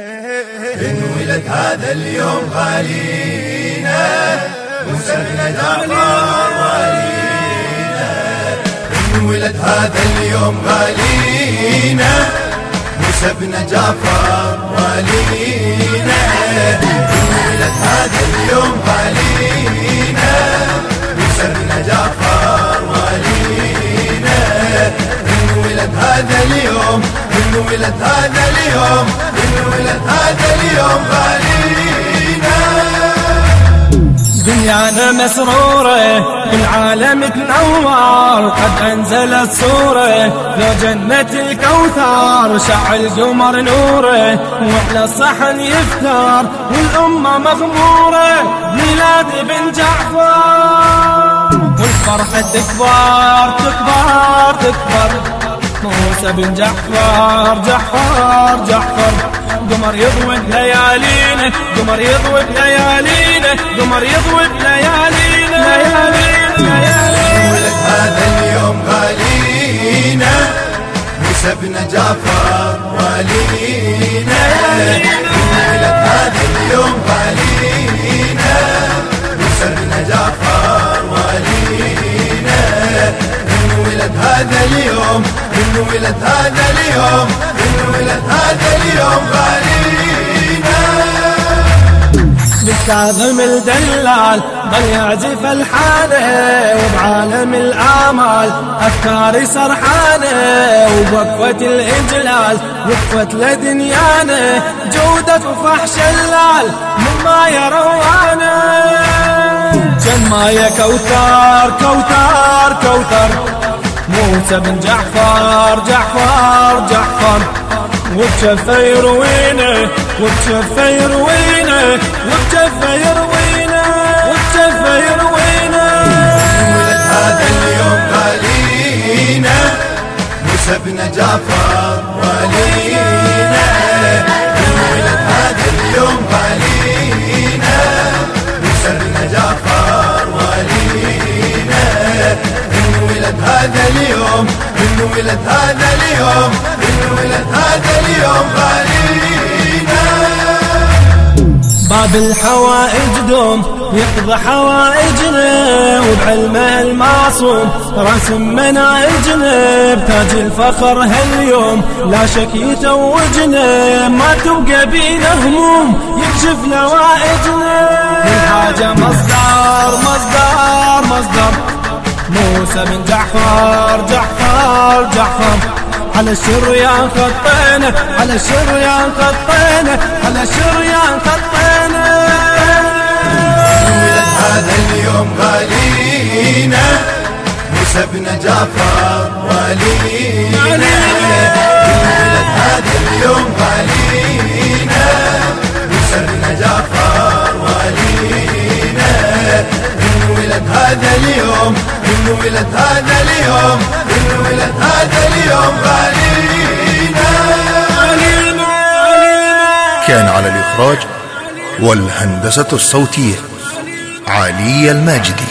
انولد هذا اليوم غالينا بن جعفر والينا انولد هذا اليوم غالينا موسى بن جعفر والينا انولد هذا اليوم غالينا موسى بن جعفر والينا انولد هذا اليوم انولد هذا اليوم دنيانا مسرورة العالم تنور قد أنزلت صورة لو جنة الكوثر شعل قمر نورة وعلى الصحن يفتر والأمة مغمورة ميلاد بن جعفر. والفرحة تكبر تكبر تكبر. موسى بن جعفر جعفر جعفر قمر يضوي ليالينا قمر يضوي ليالينا قمر يضوي ليالينا ليالينا هذا اليوم غالينا موسى بن جعفر وألينا. ولد هذا اليوم ولد هذا اليوم غالينا بالكاظم الدلال ضل يعزف الحانة وبعالم الآمال. أفكاري سرحانة وبوقفة الإجلال. وقفت لدنيانا جودة وفحش اللال. مما يروانا جن مايا كوثر كوثر كوثر. موسى بن جعفر جعفر جعفر. وبشفه يروينا وبشفه يروينا وبشفه يروينا وبشفه يروينا ولد هذا اليوم غالينا موسى بن جعفر ولينا اليوم ولد هذا اليوم؟ ولد هذا اليوم؟ غالينا. باب الحوائج دوم يقضى حوائجنا وبعلمه المعصوم رسم مناهجنا بتاج الفخر هاليوم. لا شك يتوجنا ما تبقى بينا هموم. يكشف نوائجنا. الحاجة مصدر مصدر مصدر. موسى بن جعفر على الشريان خطينا على الشريان خطينا على الشريان خطينا. هذا اليوم غالينا بن جعفر ولينا. هذا اليوم غالينا. ولد هذا اليوم ولد هذا اليوم غالينا. كان على الإخراج والهندسة الصوتية علي الماجدي.